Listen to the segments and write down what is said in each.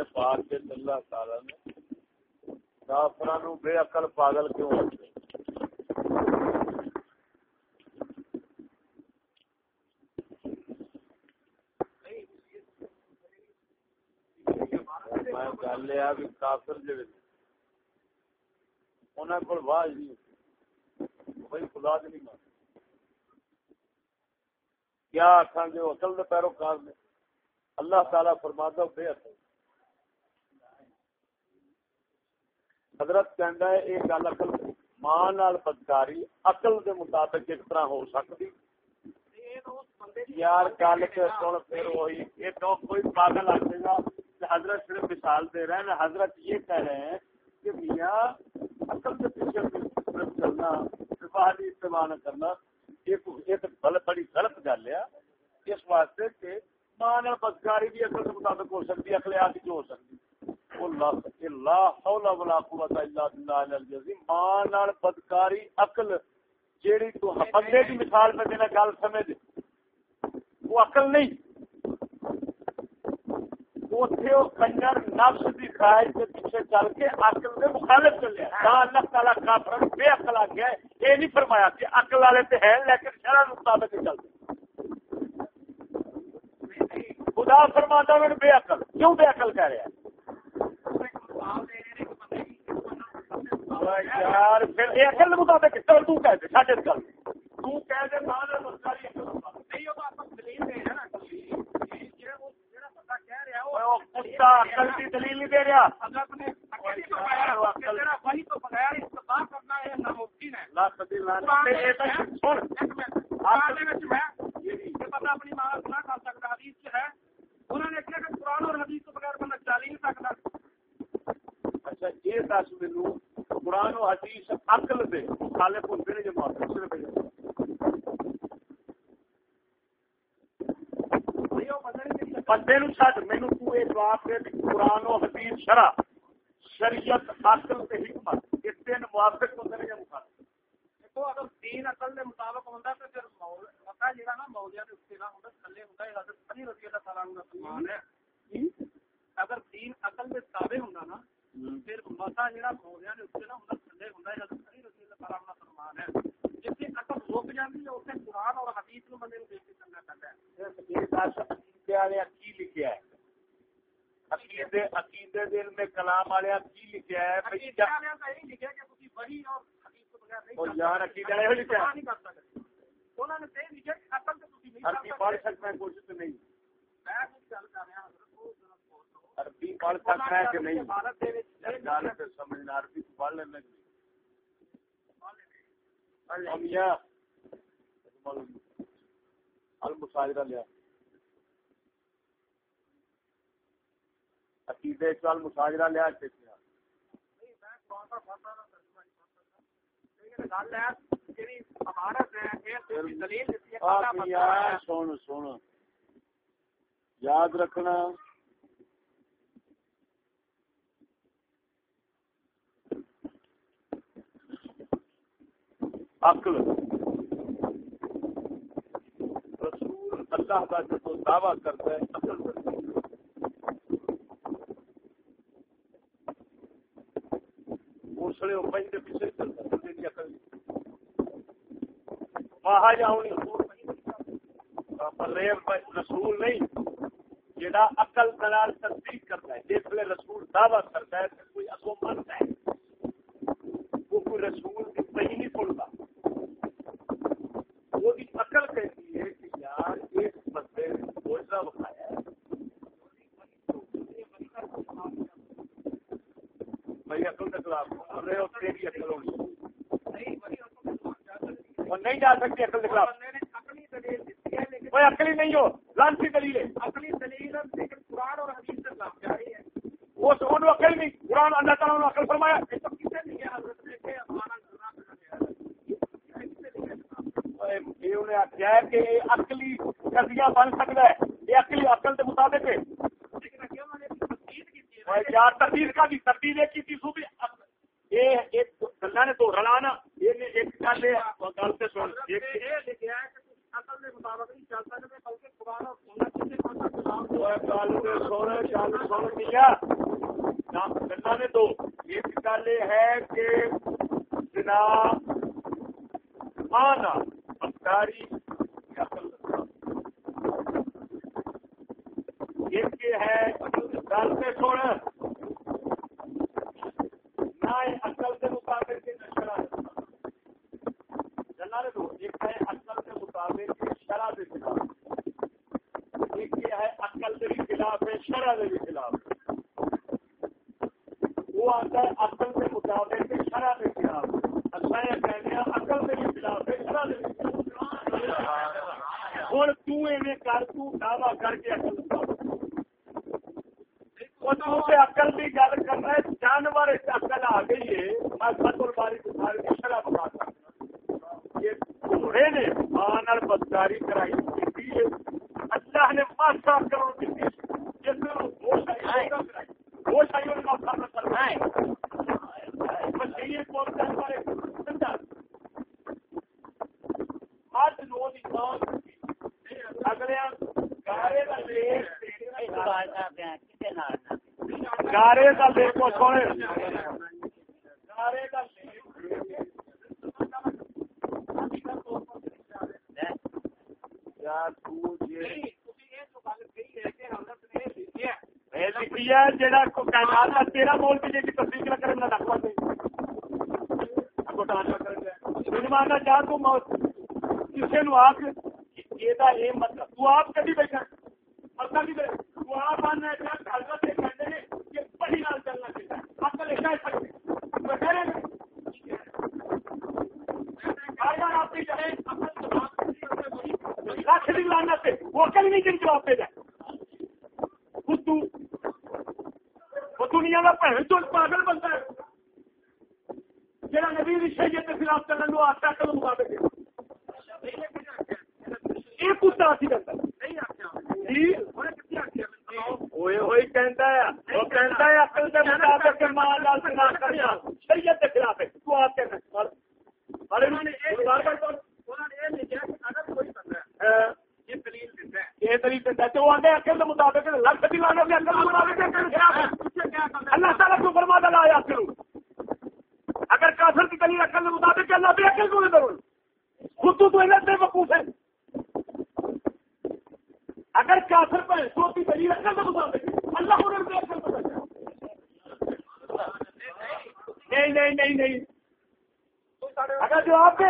نے پاک کے اللہ تعالی نے کافرانو بے عقل پاگل کیوں گل کیا اللہ تعالیٰ فرمادہ بے اصل حضرت کہندا ہے یہ گل اقل ماں نال بدکاری عقل دے مطابق ایک طرح ہو سکتی۔ یار گل کے سن پھر وہی، یہ تو کوئی پاگل آ جائے گا حضرت صرف مثال دے رہے ہیں۔ حضرت یہ کہہ رہے ہیں کہ میاں عقل کے پیچھے صرف چلنا باہری استعمال کرنا، یہ بڑی غلط گل ہے۔ اس واسطے کہ ماں نال بدکاری بھی عقل کے مطابق ہو سکتی اخلیات جو ہو سکتی۔ ہے بدکاری عقل، جیڑی تو بندے کی مثال میں دینا گل سمجھ۔ وہ عقل نہیں۔ کنجر نفس کی خواہش کے پیچھے چل کے عقل کے مخالف چلے۔ اللہ تعالیٰ کافر بے عقل آ گیا یہ نہیں فرمایا کہ عقل والے تو ہے لیکن شرح مطابق چلتے۔ خدا فرماتا میں بے عقل۔ کیوں بے عقل کہہ رہا ہے؟ یار پھر یہ عقل مطابق چل تو کہہ دے ساڈے گل۔ تو کہہ دے ماں مسکاری نہیں وہ آپ دلیل دے رہا نا عقل کی دلیل نہیں دے رہا۔ وہی تو بغیر استفاق کرنا ہے۔ ناممکن ہے لا سبیل سن۔ پتا اپنی ماں سنا کر سکتا حدیث ہے انہوں نے کیا کہ قرآن اور حدیث تو بغیر بندہ چل ہی نہیں سکتا۔ اچھا یہ دس مینو قرآن و حدیث عقل دے خالق ہوتے ہیں جو موافق صرف بندے نو چڈ مینو تو یہ جواب دے قرآن و حدیث شرع شریعت عقل تے حکمت یہ تین موافق ہوتے ہیں یا مخالف؟ دیکھو اگر دین عقل دے مطابق ہوندا تے پھر مکہ جڑا نا مولیا دے اوتے نہ ہوندا تھلے ہوندا ہے حضرت علی رضی اللہ تعالی عنہ کا فرمان ہے۔ اگر دین عقل دے تابع ہوندا نا پھر مکہ جڑا مولیا دے اوتے نہ ہوندا تھلے ہوندا ہے علی رضی اللہ تعالی عنہ کا فرمان ہے جتھے عقل رک جاندی ہے اوتھے قرآن اور حدیث نو بندے نو دیکھ کے چلنا پیندا ہے۔ یہ دس والے کی لکھا ہے؟ عقیدے عقیدے دل میں کلام والے کی لکھا ہے؟ یار عقیدے والے لکھا عربی پڑھ سکتا ہے کوشش تو نہیں۔ عربی پڑھ سکتا ہے کہ نہیں؟ سمجھنا عربی پڑھ لینا المساجرہ لیا عقیدے چل مشاجرہ لیا سن سن یاد رکھنا۔ عقل۔ رسول اللہ کا جو دعویٰ کرتا ہے، عقل اسلے وہ پنج پیچھے چلتا بندے کی عقل۔ وہاں جاؤں رسول نہیں۔ جہاں عقل دلال تصدیق کرتا ہے، جس ویلے رسول دعوی کرتا ہے کوئی اگو منتا ہے۔ وہ کوئی رسول کی صحیح نہیں سنتا۔ عقل کہتی ہے کہ یار ایک بندے بوجھا بکھایا بھائی عقل کے خلاف نہیں جا سکتی عقل کے خلاف۔ کوئی عقلی نہیں ہو لانسی دلیل ہے۔ عقلی دلیل قرآن اور حدیث سے وہ عقل نہیں۔ قرآن اللہ تعالیٰ نے عقل فرمایا۔ آخیا ہے کہ عقلی بن سکتا ہے، یہ عقلی عقل کے مطابق ہے۔ یار تردید کا بھی، تردید ایک کی سو بھی۔ یہ گلا نے تو رلانا، یہ ایک گل گل سے سن، ایک کے مطابق نہیں چلتا بلکہ قرآن اور گل سن گل سن گلا نے تو ایک گل یہ ہے ہے کہ بنا مانا افطاری ایک ہے گل سے چھوڑ نہ اصل کے مطابق جنا دو ایک ہے اصل کے مطابق شرح کے خلاف ایک یہ ہے اصل کے بھی خلاف ہے شرح کے بھی خلاف وہ آتا ہے اصل کے مطابق شرح کے خلاف اچھا یہ کہتے ہیں اصل کے بھی خلاف ہے شرح کے بھی خلاف ہوں تین کر تو دعوی کر کے اصل اکل کی گل کر رہا ہے جانور اکل آ گئی ہے میں فتل باری بخاری کی شرح بتا سکتا یہ گھوڑے نے ماں بدکاری کرائی کی اللہ نے ماسا کروڑ کی جس میں ہوش آئی ہوش آئی اور ماسا نہ کرنا ہے بس یہ کون جانور ہے آج نو اگلے گارے کا گارے کا دیکھو سونے کا تیرا مول بھی جی تصدیق نہ تو کسی نو یہ مطلب تو آپ کبھی بیٹھا مطلب تو آپ آنا حضرت کہتے ہیں کہ پڑھی نال چلنا چاہیے اصل ایسا لاکھ بھی لانا سے وہ کل نہیں جن جواب دے جائے وہ دنیا کا بھن تو پاگل بنتا ہے۔ جہاں نبی شہید کے خلاف کرنے کو آتا کل مقابلے یہ کتا سی کرتا شریعت کے خلاف ہے تو آپ کہنا یہ دلیل دیتا ہے وہ آدھے عقل کے مطابق لکھ بھی لانا بھی عقل مطابق اللہ تعالیٰ کو فرما دلا یا عقل اگر کافر کی دلیل عقل کے مطابق اللہ بھی عقل کو کرو خود تو تو بے وقوف ہے اگر کافر پر تو کی دلیل عقل کے مطابق اللہ کو بے عقل کو نہیں نہیں نہیں نہیں اگر جو آپ کے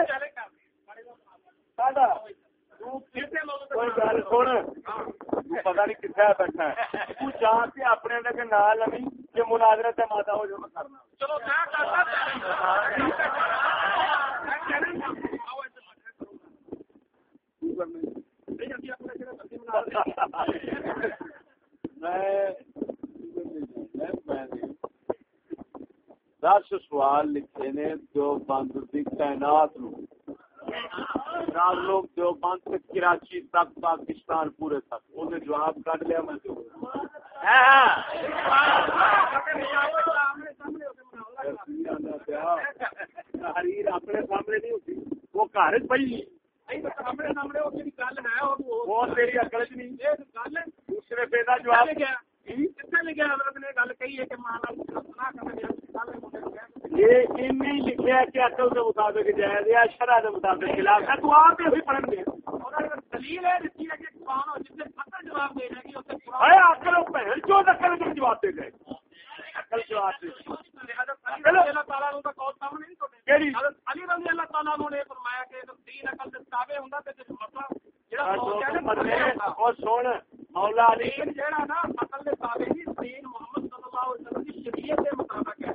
پتا نہیں کتنا بیٹھا ہے تو جا کے اپنے کے نام لمی کہ مناظرت ماتا ہو جو کرنا دس سوال لکھے نے جو بند کی تعینات لوگ جو بند سے کراچی تک، پاکستان پورے تک۔ انہیں جواب کٹ لیا میں اپنے سامنے نہیں ہوتی، وہ گھر پی وہ تیری اکڑ چ نہیں۔ دوسرے پہ جواب۔ یہ لکھا کہ اکل کے مطابق جائز یا شرح کے مطابق خلاف ہے۔ تو آپ بھی پڑھن گے۔ کے جواب دے گئے اکل جواب دے اللہ تعالیٰ نے فرمایا کہ تین اکل سے تابع ہوں تو مسئلہ سن مولا علی جہاں نا اکل کے تابع ہی دین محمد صلی اللہ علیہ وسلم کی شریعت کے مطابق ہے۔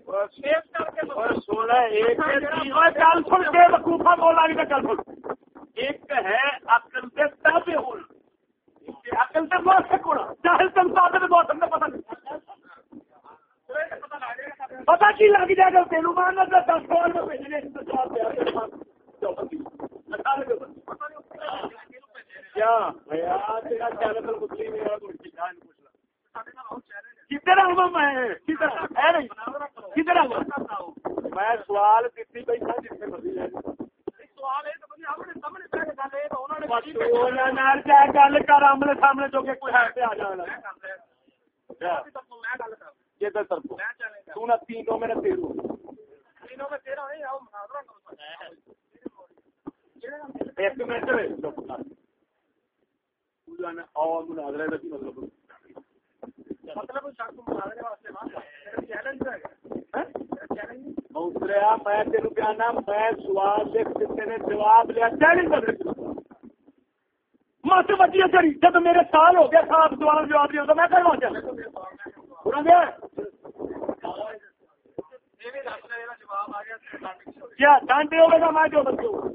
ایک ہے عقل سے تابع ہونا عقل سے موافق ہونا چاہے تم تابع موسم میں پتہ نہیں پتا کی لگ جائے گا تیرو مان دس سال میں بھیجنے کیا تیرا چینل مسلم کدھر آؤں میں کدھر ہے نہیں کدھر آؤں میں سوال کی بیٹھا جس سے مرضی گل کر آمنے سامنے جو کہ کوئی ہے آ جانا تو نہ تین میرا تیرو ایک منٹ میں میں سوال نے جواب لیا چیلنج مت بچی جب میرے سال ہو گیا سال سوال جواب دیا تو میں کروا چاہیے کیا ڈانٹے ہوگا میں جو بچوں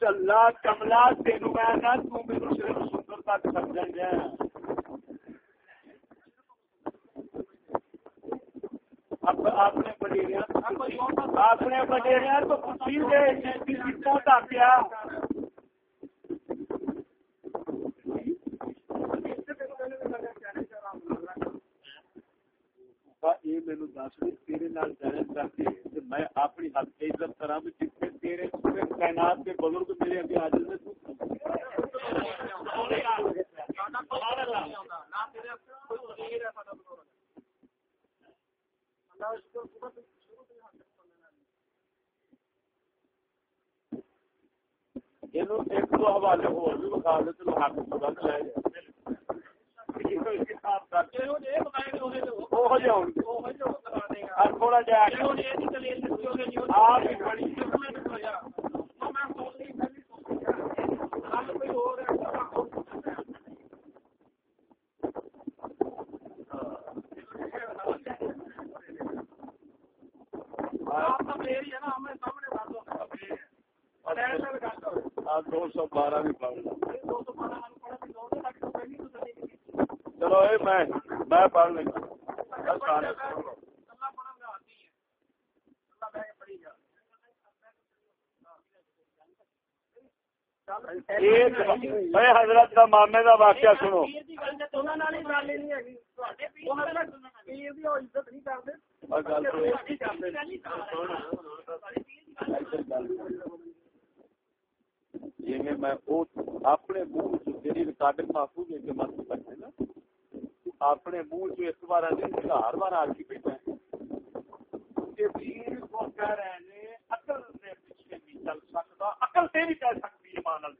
چلا کملا تین میں سندر تک سمجھ گیا اپنے بڈیریا اپنے بڈیریا تو پوچھی کیا یہ میرے دس تیرے کر کے میں اپنی حد عزت کرا بھی جتنے تیرے تعینات کے بزرگ میرے اگے حاضر نے ایک دو حوالے ہو بھی بخار دے تو حق خدا چلائے تھوڑا جا آپ بڑی دو سو بارہ بھی پڑھ چلو میں پڑھ لیں حضرت کا مامے کا واقعہ سنو۔ میں اپنے منہ تیری ریکارڈنگ محفوظ ہے کہ مت سکتے نا اپنے منہ ایک بار ہزار بار آ کے بیٹھا سے بھی چل سکتی ہے مان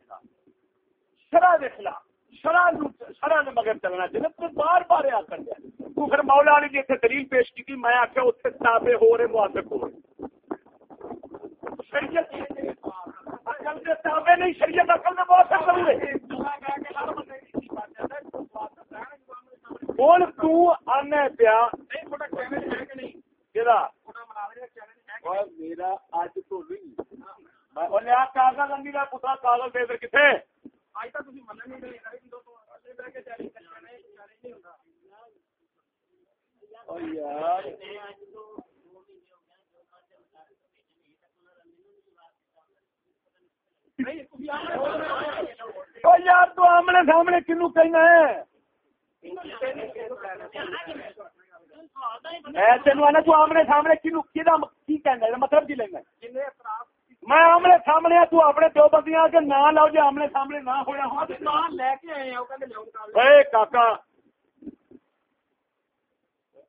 شرح کے خلاف شرح شرح نے چاہیے تو بار بار آ کر تو پھر مولا نے جی دلیل پیش کی میں آخیا اتنے تابے ہو رہے، موافق ہو رہے شریعت نہیں شریعت اصل میں بہت ہوں تنے پیا میرا اج تو نہیں کاغذ انگی کا پترا کاغذ دے کتنے یار یار تو آمنے سامنے کنو کہنا ہے تین تو آمنے سامنے کنو کی کہنا مطلب کی لینا میں آمنے سامنے تو اپنے دو بندیاں کے نہ لاؤ جی آمنے سامنے نہ ہوا لے کے کاکا۔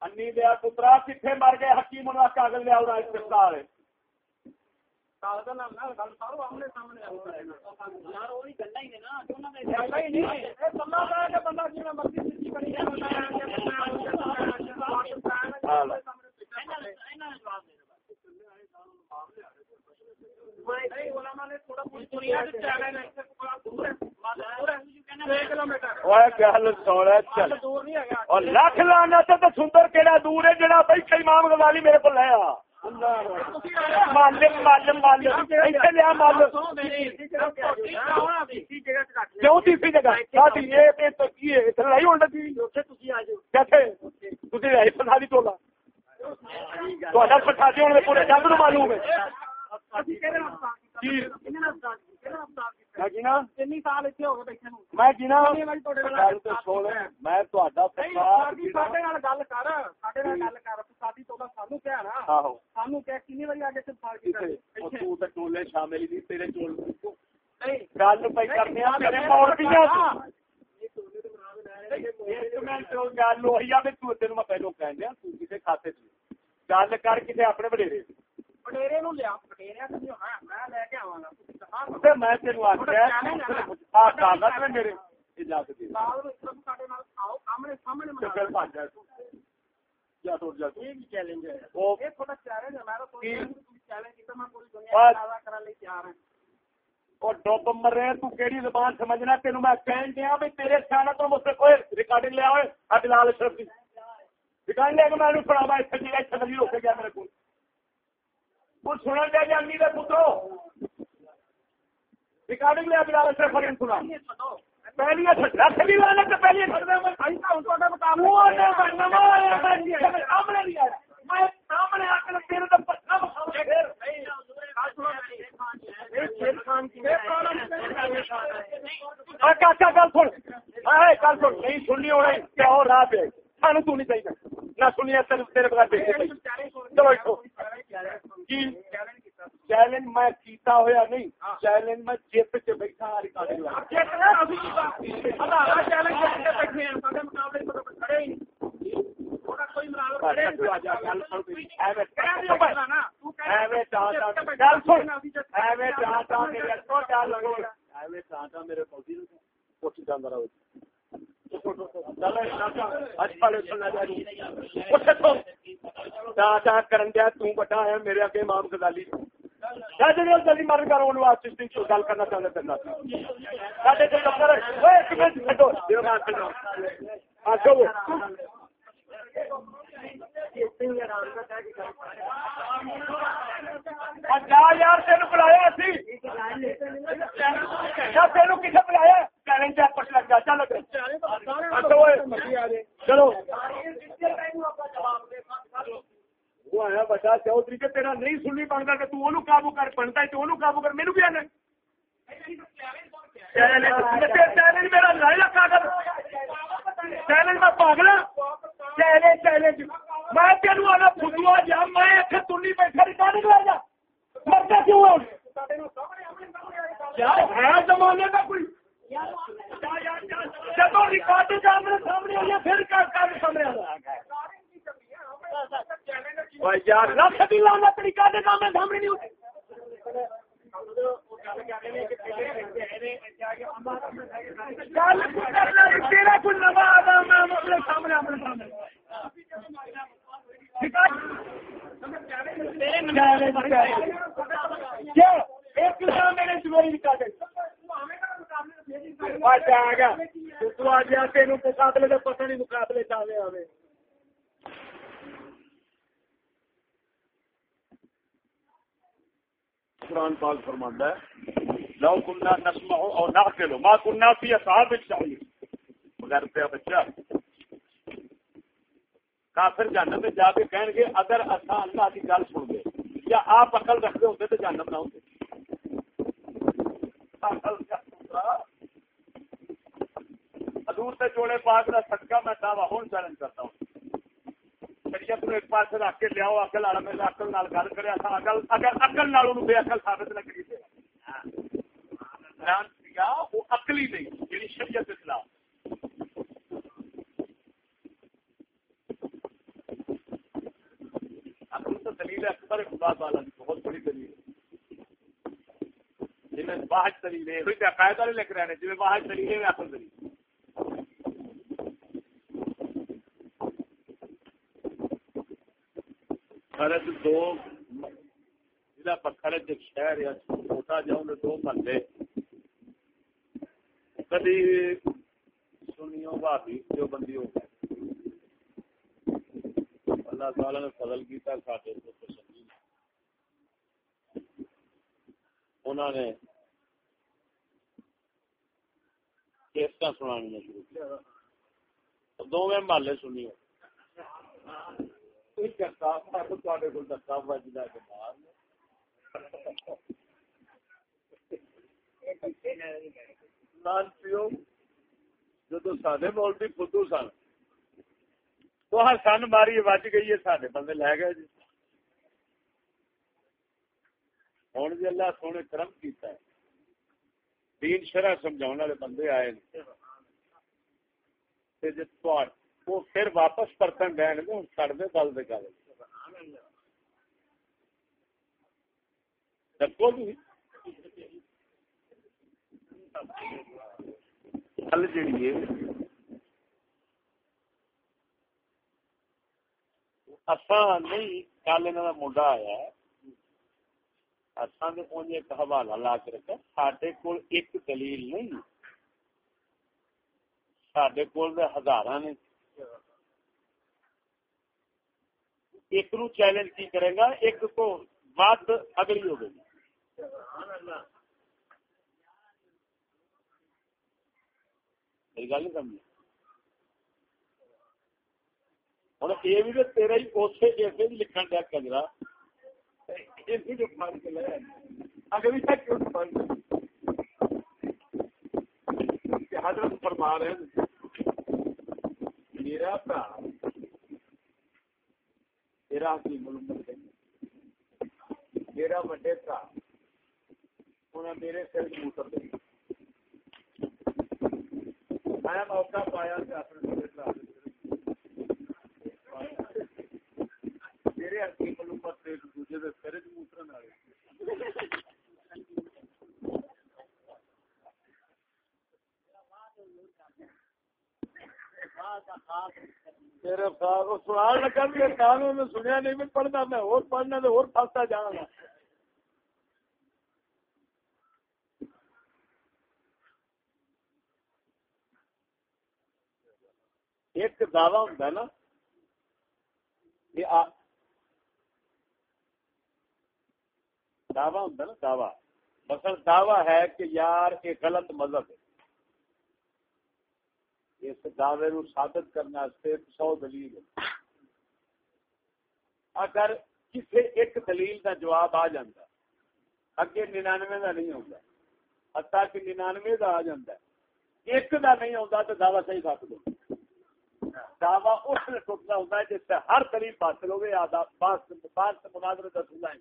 انی دیا پترا کتنے مر گئے؟ حکیم کاغذ لیا اسپتال لکھ لانا سندر کہڑا دور ہے جڑا بھائی امام غزالی میرے کو معلم کیوں تیسری جگہ ٹولا پورے جنگ نو معلوم ہے پہلو کہ کھاتے گل کر کسی اپنے وڈیرے میں تین آخر میرے ڈب مر رہے تو کہڑی زبان سمجھنا میں کہن دیا بھی تیرے تو مجھ سے کوئی ریکارڈنگ لیا کی ریکارڈنگ لے کے میں پڑھاوا اتنے اتنے روکے گیا میرے کو کچھ سننا چاہیے امی کا پترو ریکارڈنگ لیا بلال شرف فرین سنا پہلی بھی پہلی سامنے آ کے تیرے سننی ہونا کیا ہو رہا پہ سانو تو نہیں چاہیے نہ سنیا تیرے بغیر چلو چیلنج میں کیتا ہویا نہیں چیلنج میں جیت سے بیٹھا میرے کرن دیا تا ہے میرے اگے امام غزالی جلدی مرن کر واسطے گل کرنا چاہتا یار تین بلایا تین کسے بلایا؟ چیلنج لگ جا چل چلو۔ وہ آیا بچا چودھری کہ تیرا نہیں سننی بنتا کہ توں قابو کر بنتا ہے تو قابو کر۔ میرے بھی آنا چیلنج میرا لائی کاغذ چیلنج میں پاگلا۔ Challenge challenge. میں تینوں آنا فدوا جا میں اتنے تنی بیٹھا ریکارڈنگ لا جا۔ مرتا کیوں ہے؟ زمانے کا کوئی جب ریکارڈنگ سامنے آئی پھر سامنے آ یار رکھ بھی لانا طریقہ دے کام سامنے نہیں ہوتے تیرا کچھ نواز اپنے سامنے اپنے سامنے۔ ایک میرے چوری نکالے تین مقابلے پتہ نہیں مقابلے چاہے آئے قرآن پاک فرماتا ہے، لو کننا نسمع اور ناقل ما کننا فی اصحاب الشعیر مگر پہ بچہ۔ کافر جہنم میں جا کے کہیں گے، اگر اسا اللہ کی گل سن گئے یا آپ عقل رکھتے ہوتے تو جہنم نہ ہوتے۔ عقل حضور سے جوڑے پاک کا صدقہ میں دعویٰ ہوں چیلنج کرتا ہوں۔ شریعت نو ایک پاس رکھ کے لیاؤ اکل والا میرے اکل نال گل کرے اکل اگر اکل نال بے اکل ثابت نہ کری وہ اکلی نہیں جی شریعت اسلام۔ اکل تو دلیل اکبر خدا والا بہت بڑی دلیل۔ جی میں باہر دلیل ہے عقائد والے لکھ رہے ہیں جی باہر دلیل ہے اکل دلیل خرچ دو ضلع خرچ ایک شہر یا چھوٹا جاؤں نے دو محلے۔ کدی سنیوں بھابی جو بندی ہو گئے۔ اللہ تعالی نے فضل کیتا ساڈے کو تسلی انہوں نے کیسٹا سنانی شروع کیا دو محلے سنی ہو سن ماری بچ گئی ہے بندے لے گئے جی۔ ہوں جی اللہ سونے کرم کیتا ہے۔ دین شرح سمجھا بندے آئے جی وہ پھر واپس پرتن رہن گے سڑتے گل دے گل۔ ڈکو جی۔ گل ہے، اساں نہیں، کل انہوں منڈا آیا اساں نے ایک حوالہ لا کے رکھا سڈے کول ایک دلیل نہیں۔ سڈے کول ہزار نے ایک نو چیلنج کی کرے گا، ایک کو بات اگلی ہو گئی گل نہیں سمجھ ہوں یہ بھی تیرا ہی اسے جی، بھی لکھن دیا کجرا اگلی تک حضرت فرما رہے میرا برا میرا حکیم الامت ہے۔ میرا وڈے برا انہیں میرے سر موتر دے میں موقع پایا کہ اپنے میرے حکیم الامت ایک دوسرے کے سر موتر سنیا نہیں پڑھنا، میں اور پڑھنا تو اور پھنستا جانا۔ ایک دعوی ہوں نا دعوی ہوں نا دعوی۔ مثلا دعوی ہے کہ یار، یہ غلط مذہب ہے۔ اس دعوے نو ثابت کرنے سو دلیل اگر کسی ایک دلیل کا جواب آ جاتا اگے ننانوے کا نہیں ہوتا ہتا کہ ننانوے کا آ جاتا ایک کا نہیں ہوتا تو دعوی صحیح ثابت ہوتا دعوی اس نے ٹوٹنا ہوتا ہے جس سے ہر دلیل حاصل ہوگی مناظر کا سلا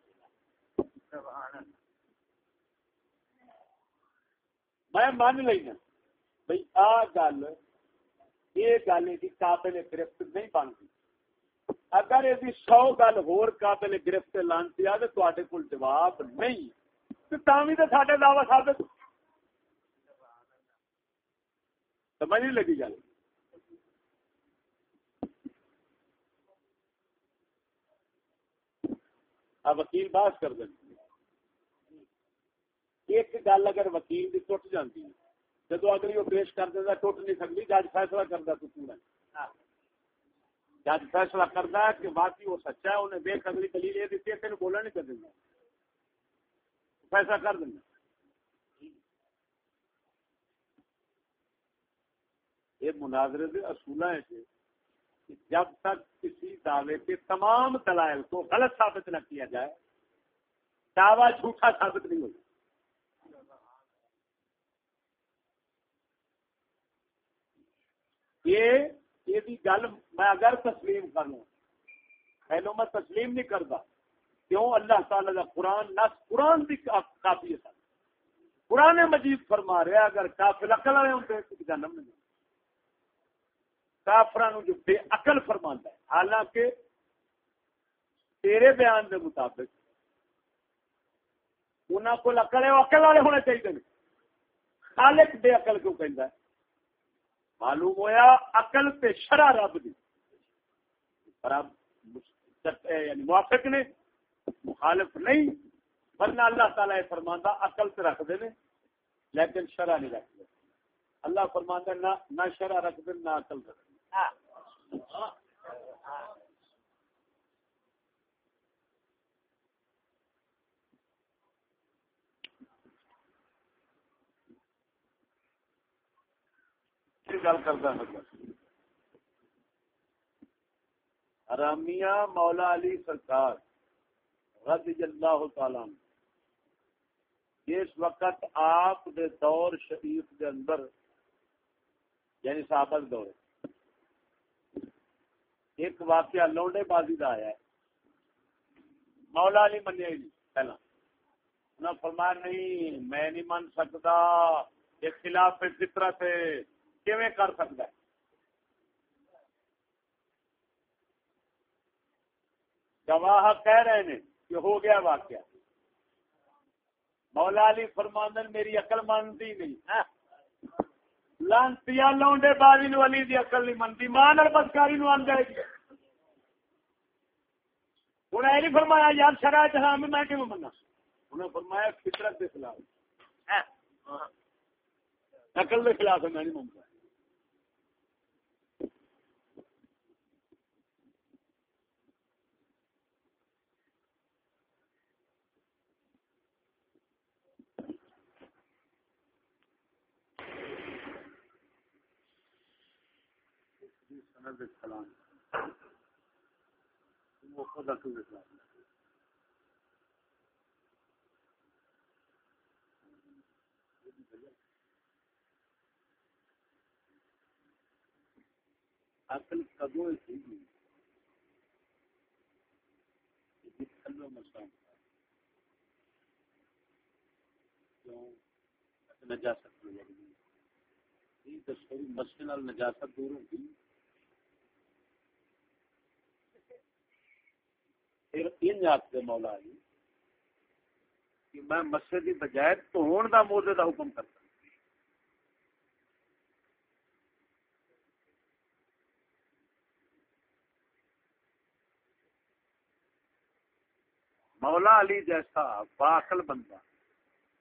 میں مان لینا بھائی آ گل یہ گل یہ قابل گرفت نہیں بنتی اگر یہ سو گل ہور قابل گرفت لانتی آ تو کول جواب نہیں۔ تو بھی تو سارے دعوی ثابت۔ سمجھ نہیں لگی گل؟ وکیل باس کر دیں ایک گل اگر وکیل کی ٹوٹ جاتی ہے۔ جب اگلی وہ پیش کر دینا ٹوٹ نہیں سکتی جج فیصلہ کرتا تو پورا۔ جج فیصلہ کرتا ہے کہ باقی وہ سچا ہے انہیں دیکھ اگلی دلیل یہ دیتی ہے تین بولا نہیں کر دینا۔ فیصلہ کر دینا۔ یہ مناظرے کے اصول ہے جب تک کسی دعوے کے تمام دلائل کو غلط ثابت نہ کیا جائے دعوی جھوٹا ثابت نہیں ہوگا یہ گل میں اگر تسلیم کروں، پہلو میں تسلیم نہیں کرتا، کیوں؟ اللہ تعالی کا قرآن نس قرآن کی کافی ہے۔ قرآن مجید فرما رہا اگر کافل اقل والے ہوں تو جنم نہیں۔ کافران جو بے عقل فرما ہے، حالانکہ تیرے بیان کے مطابق انہوں کو اقل ہے اقل والے ہونے چاہیے خالق بے عقل کیوں کہہ معلوم ہویا عقل تے شرع رب دی۔ یعنی موافق نے مخالف نہیں ورنہ اللہ تعالی فرماندا عقل تے رکھ دے نے لیکن شرع نہیں رکھ دے اللہ فرماندا نہ نہ شرع رکھ دے نہ عقل رکھ دے گل کرتا رامیا مولا علی سرکار رضی اللہ تعالی جس وقت آپ دے دور شریف دے اندر یعنی صحابت دور، ایک واقعہ لونڈے بازی کا آیا ہے۔ مولا علی منیا جی پہلا۔ انہوں فرمایا، نہیں، میں نہیں من سکتا، یہ خلاف فطرت ہے۔ کیویں کر سکتا ہے؟ گواہ کہہ رہے ہیں کہ ہو گیا واقعہ۔ مولا علی فرماندن میری عقل مانتی نہیں۔ ہاں۔ لانتی لونڈے بازی نو علی دی عقل نہیں منتی ماں بدکاری نو آن جائے گی انہیں یہ نہیں فرمایا یار شرائط حرام میں کیوں منا انہیں فرمایا فطرت کے خلاف۔ عقل کے خلاف ہے میں نہیں منگا سلام عقل کدو نجاست مسئلہ نجاست دور ہوگی پھر ان آخر مولا علی کہ میں مسجد کی بجائے دھون کا موزے کا حکم کرتا مولا علی جیسا باخل بندہ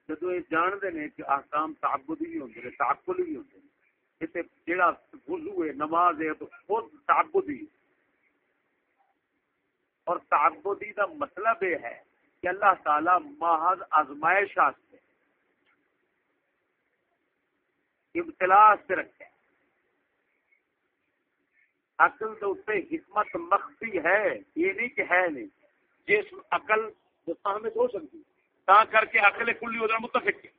جدو یہ جانتے ہیں کہ احکام تعبدی بھی ہوتے ہیں تعقل بھی ہوتے ہیں۔ جہاں وضو ہے، نماز ہے، تو خود تعبدی ہے۔ اور تعبدی کا مطلب یہ ہے کہ اللہ تعالی محض آزمائش ابتلا سے رکھے۔ عقل تو اتنے حکمت مخفی ہے، یہ نہیں کہ ہے نہیں۔ جس عقل میں ہو سکتی، تا کر کے عقل کلی ادھر متفق۔ ہے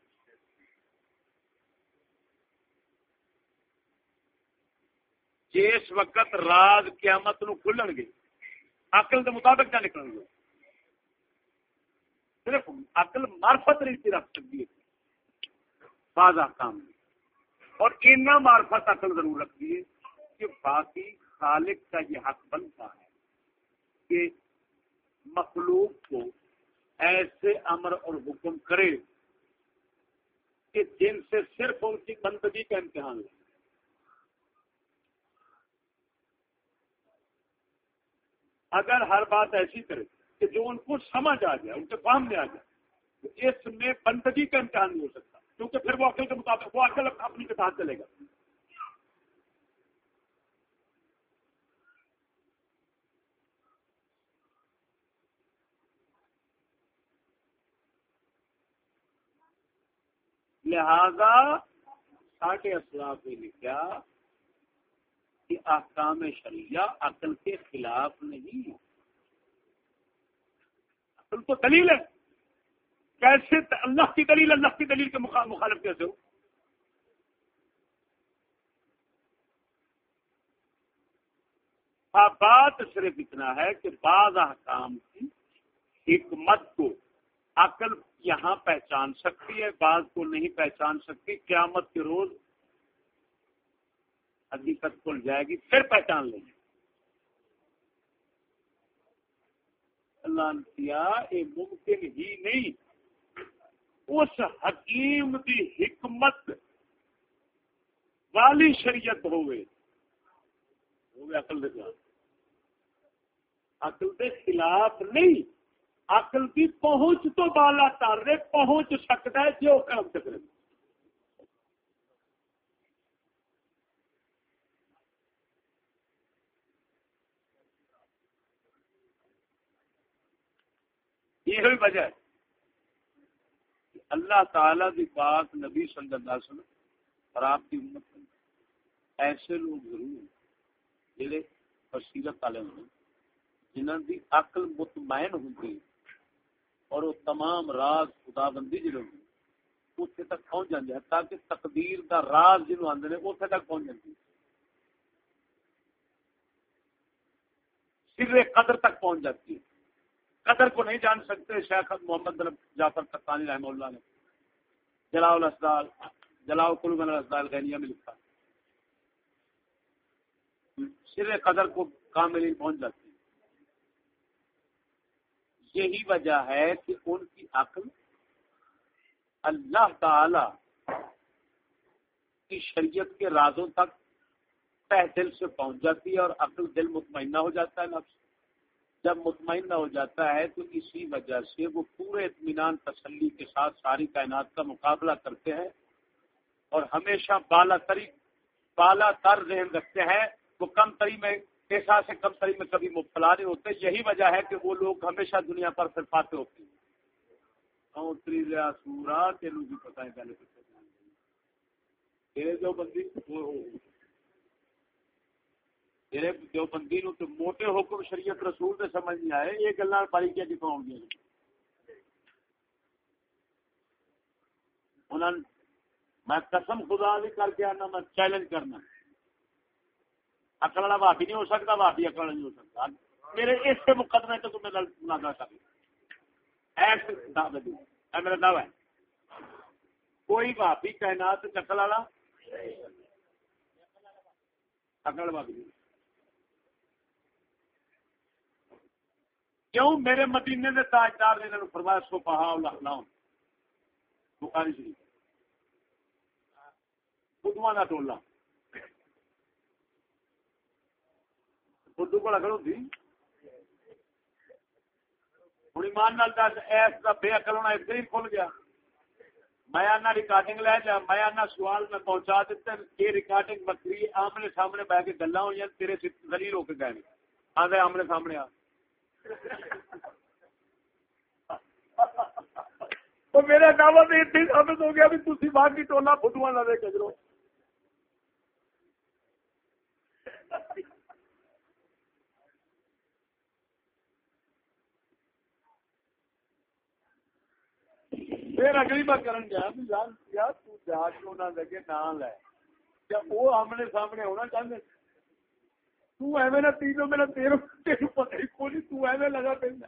جس وقت راز قیامت نو کھلن گے عقل کے مطابق کیا نکل گے۔ صرف عقل مارفت ریتی رکھ سکتی۔ ہے بعض احکام اور اتنا مارفت عقل ضرور رکھتی ہے کہ باقی خالق کا یہ حق بنتا ہے کہ مخلوق کو ایسے امر اور حکم کرے کہ جن سے صرف ان کی بندگی کا امتحان لے۔ اگر ہر بات ایسی کرے کہ جو ان کو سمجھ آ جائے، ان کے فام میں آ جائے، تو اس میں بندگی کا امتحان نہیں ہو سکتا۔ کیونکہ پھر وہ عقل کے مطابق، وہ عقل اپنی کے ساتھ چلے گا۔ لہذا ساٹھے اسلاف نے لکھا کہ احکام شریعہ عقل کے خلاف نہیں عقل تو دلیل ہے۔ کیسے اللہ کی دلیل، اللہ کی دلیل کے مخالف کیسے ہو؟ ہاں، بات صرف اتنا ہے کہ بعض احکام کی حکمت کو عقل یہاں پہچان سکتی ہے، بعض کو نہیں پہچان سکتی۔ قیامت کے روز حقیقت کھل جائے گی، پھر پہچان لیں گے۔ اللہ یہ ممکن ہی نہیں۔ اس حکیم کی حکمت والی شریعت ہوئے۔ عقل کے خلاف عقل کے خلاف نہیں، عقل کی پہنچ تو بالا تارے پہنچ سکتا ہے، جو کام کرے۔ یہ وجہ ہے اللہ تعالی کی بات نبی صلی اللہ علیہ وسلم اور آپ کی امت ایسے لوگ ضرور جہے بصیرت والے ہوں جنہوں کی عقل مطمئن ہوتی اور وہ تمام راز خدا بندی جڑے ہوں اتنے تک پہنچ جاتے ہیں تاکہ تقدیر کا راز جنوب آدھے اتنے تک پہنچ جاتی سر قدر تک پہنچ جاتی ہے۔ قدر کو نہیں جان سکتے، شیخ محمد جعفر کتانی رحمہ اللہ نے۔ جلاؤ الاسدال، جلاؤ قلوب الاسدال غینیہ میں لکھا۔ سر قدر کو کامل پہنچ جاتی یہی وجہ ہے کہ ان کی عقل اللہ تعالی کی شریعت کے رازوں تک تہ دل سے پہنچ جاتی ہے اور عقل دل مطمئنہ ہو جاتا ہے نفس جب مطمئنہ ہو جاتا ہے تو اسی وجہ سے وہ پورے اطمینان تسلی کے ساتھ ساری کائنات کا مقابلہ کرتے ہیں اور ہمیشہ بالا تری بالا تر ذہن رکھتے ہیں۔ وہ کم تری میں پیشہ سے کم تری میں کبھی مبتلا نہیں ہوتے۔ یہی وجہ ہے کہ وہ لوگ ہمیشہ دنیا پر پھر پاتے ہوتے ہیں۔ سورا تیلو بھی پتا ہے، پہلے جو بندی تیرے جو بندی نو تو موٹے حکم شریعت رسول سے سمجھ نہیں آئے یہ گلا پاری کیا کتوں آؤں گی میں قسم خدا بھی کر کے آنا میں چیلنج کرنا اکڑ والا بھابی نہیں ہو سکتا بھابی اکڑ نہیں ہو سکتا میرے اس سے مقدمے تو تمہیں نہ کر ایسے میرا دعوی ہے کوئی بھابی کائنات چکل والا اکڑ بھابی کیوں میرے مدینے کے تاجدار نے انہوں فرمایا سو پہا لکھنؤ بخاری شریف۔ بدھواں کا ٹولا بدھو کو اکڑ ہوتی ہوں ایمان نال دس، ایس کا بے اکل ہونا اتنے ہی کھل گیا۔ میں آنا ریکارڈنگ لے جا، میں آنا سوال میں پہنچا دیتے یہ ریکارڈنگ بکری آمنے سامنے بہ کے گلا ہوئی تیرے دلیل ہو کے گئے آدھے آمنے سامنے آ۔ میرا دعوی تو اتنی ثابت ہو گیا بھی تھی باقی ٹولا فٹوا نہ دے کجرو پھر اگلی بار کرن گیا بھی تو لگے نہ لے کیا وہ آمنے سامنے ہونا چاہتے تو ایویں نہ میرا تیرو تیرو پتہ ہی کوئی تو ایویں لگا پہنا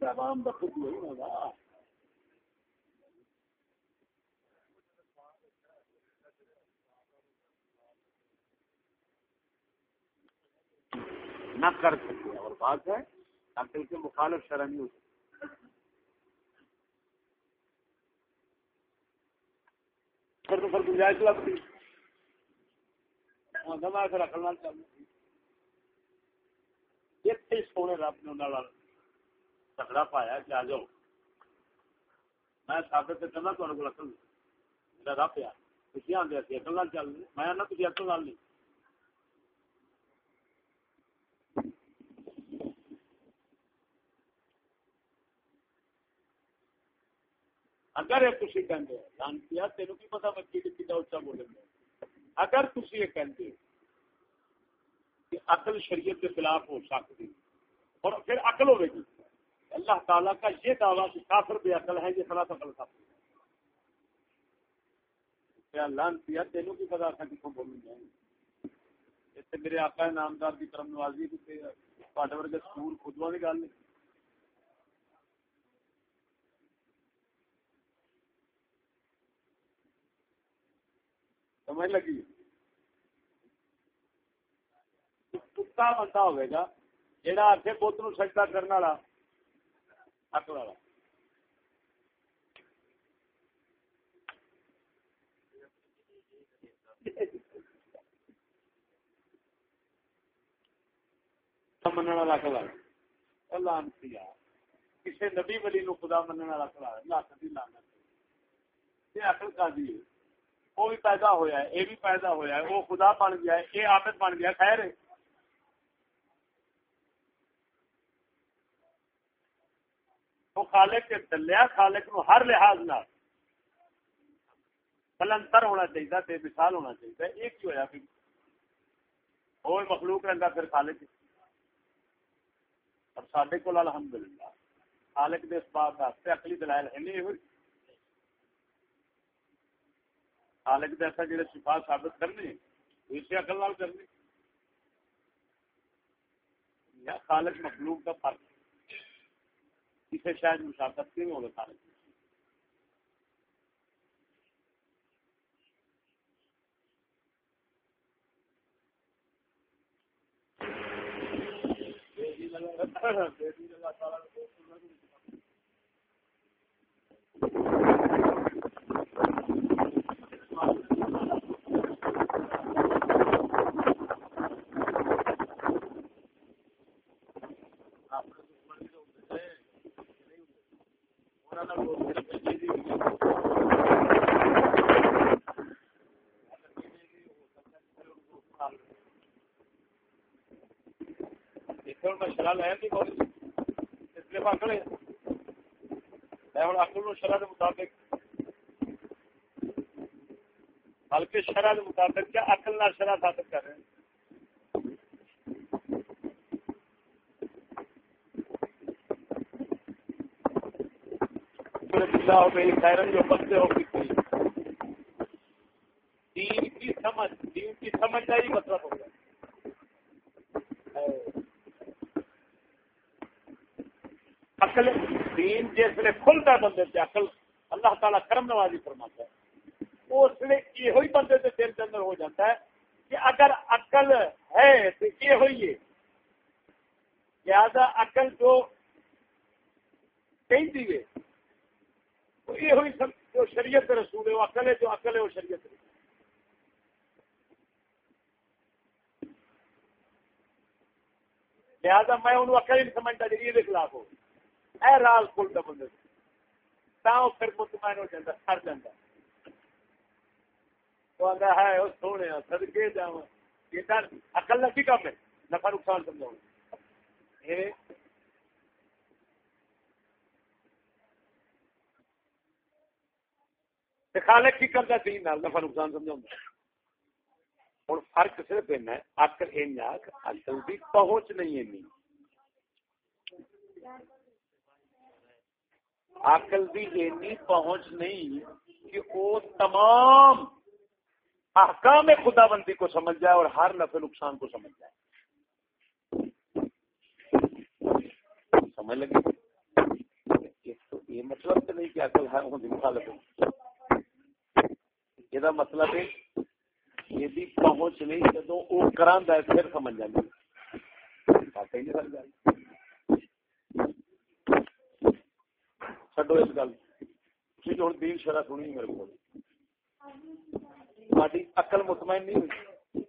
تمام بخود ہوئی نہ کر سکے اور بات ہے عقل کے مخالف شرح نہیں ہو سکتی۔ پھر تو پھر گنجائش لگتی رکھنا اتنے سونے رب نے انہوں تکڑا پایا کہ آ جاؤ۔ میں ثابت کرنا تمہیں کو میرا رب آ آدھے چل میں آنا تھی اکل نہیں۔ اگر یہ تھی کہتے جان کیا؟ تین کی پتا بچی کی کتا اچا بولیں گے اگر تھی یہ کہتے کہ عقل شریعت کے خلاف ہو سکتی اور پھر عقل ہوے گی، اللہ تعالیٰ کا یہ دعویٰ کہ کافر بے عقل ہے، یہ خلاف عقل سکتی لان کیا تینوں کی پتا تھا کتوں بولیں گے اس میرے آقا نامدار کی کرم نوازی ورگے سکول خودوا کی گل نہیں سمجھ لگی؟ کتا بندہ ہوئے گا جہاں آتے بت نو سجدہ کرنے والا، حق والا۔ من والا کلا اللہ کسی نبی ولی نو خدا من والا کلا لاکھ دی لانا یہ اکل کا دی وہ بھی پیدا ہوا ہے، یہ بھی پیدا ہوا ہے، وہ خدا بن گیا ہے، یہ آفت بن گیا خیر ہے۔ وہ خالق کے چلیا خالق نو ہر لحاظ نہ بلندر ہونا چاہیے، بے مثال ہونا چاہیے۔ ایک ہی ہوا کہ وہ مخلوق رہتا پھر خالق اور سڈے کو الحمد للہ خالق دے اس بات واسطے اکلی دلائل ہے نہیں ہوئی۔ خالق دے ایسا جڑے صفات ثابت کرنے اسے عقل نال کرنے یا خالق مخلوق کا فرق اسے شاید مشاقت کیوں ہوگا خالق۔ شرح لیا شرح کے مطابق بلکہ شرح کے مطابق کیا اکل نہ شرح ثابت کر رہے ہیں۔ ہو گئی خیرن جو بستے ہو گئی دین کی سمجھ، دین کی سمجھ کا ہی مطلب ہو گیا۔ عقل، دین جس نے کھلتا ہے بندے سے عقل، اللہ تعالیٰ کرم نوازی فرماتا ہے۔ اس لیے یہ بندے سے دل کے اندر ہو جاتا ہے کہ اگر عقل ہے تو یہ ہوئی ہے۔ لہذا عقل جو کہیں دیے تو یہ ہوئی سب جو شریعت رسول ہے، وہ عقل ہے، جو عقل ہے، وہ شریعت رسول لہذا میں انہوں عقل نہیں سمجھتا جی یہ خلاف ہو اے راز کھلتا بندے تاؤ پھر مطمئن ہو جاتا سر جاتا۔ تو آگا ہے وہ سونے سدکے جا اکل نہ کی کام ہے؟ نفع نقصان سمجھاؤ خالق کی کرتا تین نال نفع نقصان سمجھاؤں۔ ہوں فرق صرف ہے اکل این اکل کی پہنچ نہیں ہے عقل بھی اینی پہنچ نہیں کہ وہ تمام احکام خدا بندی کو سمجھ جائے اور ہر نفع نقصان کو سمجھ جائے۔ سمجھ لگی؟ یہ مطلب تو نہیں کہ عقل ہے وہ مخالف یہ مطلب ہے، یہ بھی پہنچ نہیں جدو وہ کرا پھر سمجھ جائے۔ نہیں سمجھ چڈو اس گل۔ ٹھیک ہوں دین شرح سنی میرے کو۔ اقل مطمئن نہیں ہوئی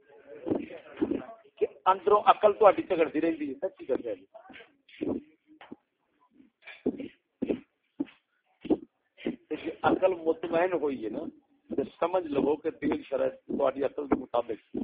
کہ اندروں اقل تھی جھگڑتی رہتی ہے سچی گل ہے اقل مطمئن ہوئی ہے نا سمجھ لو کہ دین شرح تاری اقل کے مطابق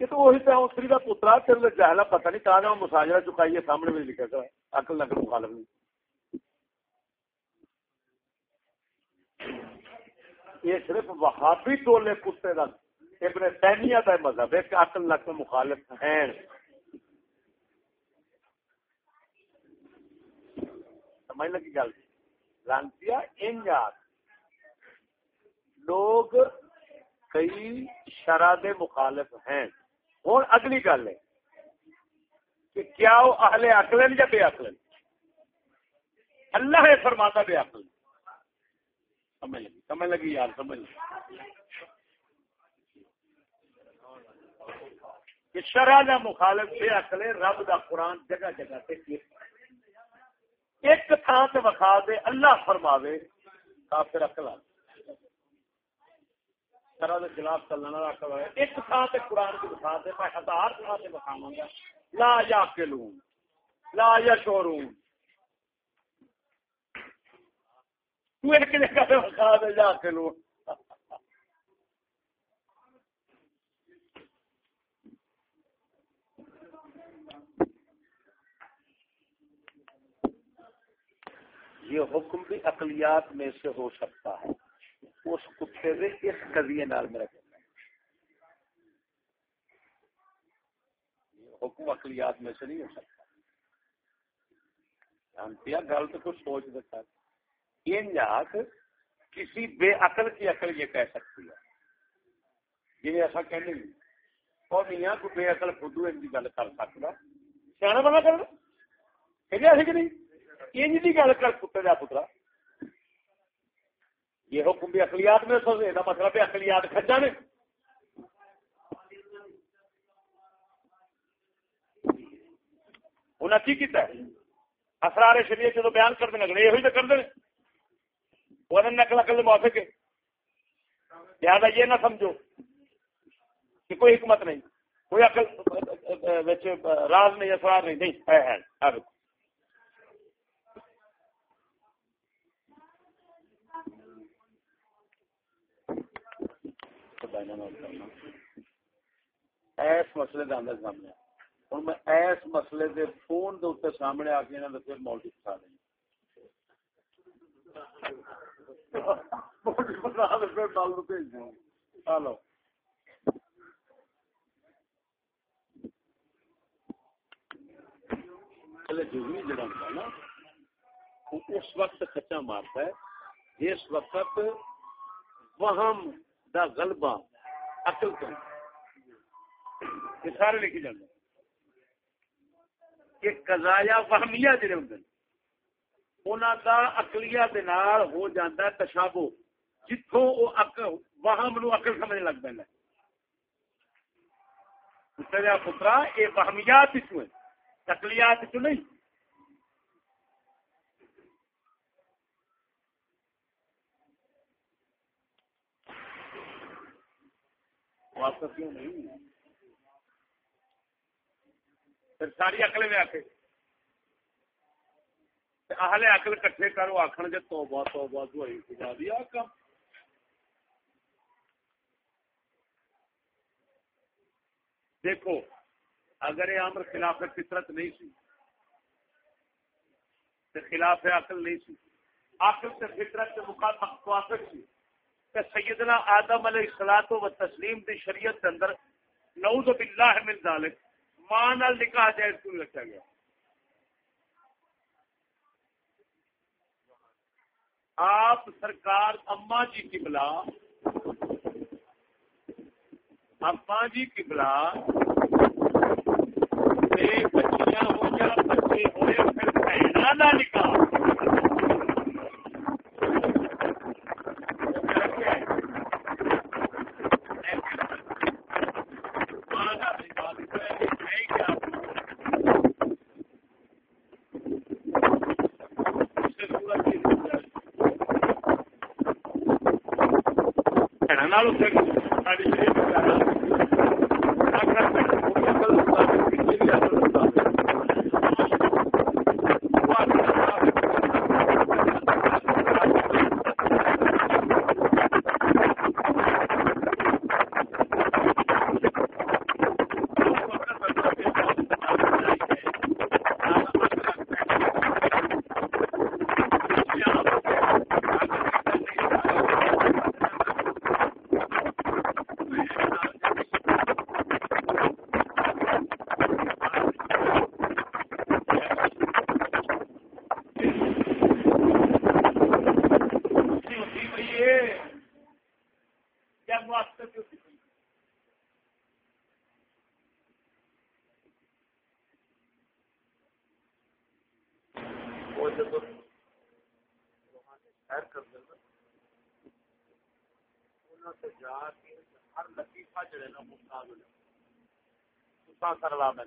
تو وہی پہ استری کا پترا تیرے جہلا پتہ نہیں کہاں مساجرہ چکائیے سامنے میں لکھا عقل نقل مخالف نہیں۔ یہ صرف وہابی ٹولے کتے کا ابن تیمیہ کا مذہب ہے کہ عقل نقل مخالف ہیں۔ سمجھ لگی گل؟ لوگ کئی شرح مخالف ہیں۔ ہوں اگلی گل ہے کہ کیا وہ اہل اکلن یا بے اکلن اللہ ہے فرماتا بے اکل سمجھ لگی؟ سمجھ لگی یار؟ سمجھ لگی۔ کہ شرح کا مخالف بے اکل رب دا قرآن جگہ جگہ سے ایک تھان سے وکھا دے، اللہ فرماوے کافر اکل آ طرح کے خلاف چلنا رکھا ہے ایک تھان سے قرآن کی بتا دے میں ہزار تھان سے بتاؤں گا۔ لا یا کے لا یا شوروں تو ایک دے یہ حکم بھی اقلیات میں سے ہو سکتا ہے۔ اس کتے سے اس قضیے نال میرا کہنا یہ حکم اقلیات میں سے نہیں ہو سکتا۔ جانتی ہے گل تو کچھ سوچ دیتا یہ کسی بے عقل کی عقل یہ کہہ سکتی ہے۔ جی ایسا کہنے نہیں۔ اور میاں کو بے عقل خود ان کی گل کر سکتا سیاح بنا کر کہ نہیں؟ انج کی گل کر کتے کا پترا۔ یہ حکم بھی اقلیات میں سو یہ مطلب ہے اقلیات کھجا نے انہیں کی کیتا ہے اسرار شریعت جب بیان کر دیں یہ تو کر دیں وہ نقل اقل موافق ہے لہٰذا یہ نہ سمجھو کہ کوئی حکمت نہیں کوئی عقل راز نہیں اسرار نہیں نہیں ہے ہے ایس مسئلے کا سامنے ہوں میں ایس مسئلے فون اتنے سامنے آ کے نے پھر دیں جڑا ہوتا نا اس وقت کچا مارتا ہے، جس وقت وہم دا غلبہ عقل تو یہ سارے لکھی جاتے کہ قضایا فہمیہ جڑے ہوں انہوں کا اقلیہ دنار ہو جاتا ہے تشابو جتوں وہ وہم نو عقل سمجھ لگ پہ پترا پترا، یہ فہمیات چ اقلیات چ نہیں۔ کیوں نہیں پھر ساری اکل میں آ کے اہل اکل کٹھے کرو آخر گے تو بہت تو بہت ہوئی خدا دیا کم۔ دیکھو، اگر یہ امر خلاف فطرت نہیں سی خلاف عقل نہیں سی، عقل سے فطرت کے مخاطب سی۔ کہ سیدنا آدم علیہ السلاط و تسلیم کی شریعت کے اندر نعوذ باللہ من ذالک، ماں نال نکاح جائز کیوں رکھا گیا؟ آپ سرکار اما جی کی بلا اما جی کی بلا بچیاں ہو یا بچے ہوئے، پھر بہنا نہ نکاح۔ کروا میں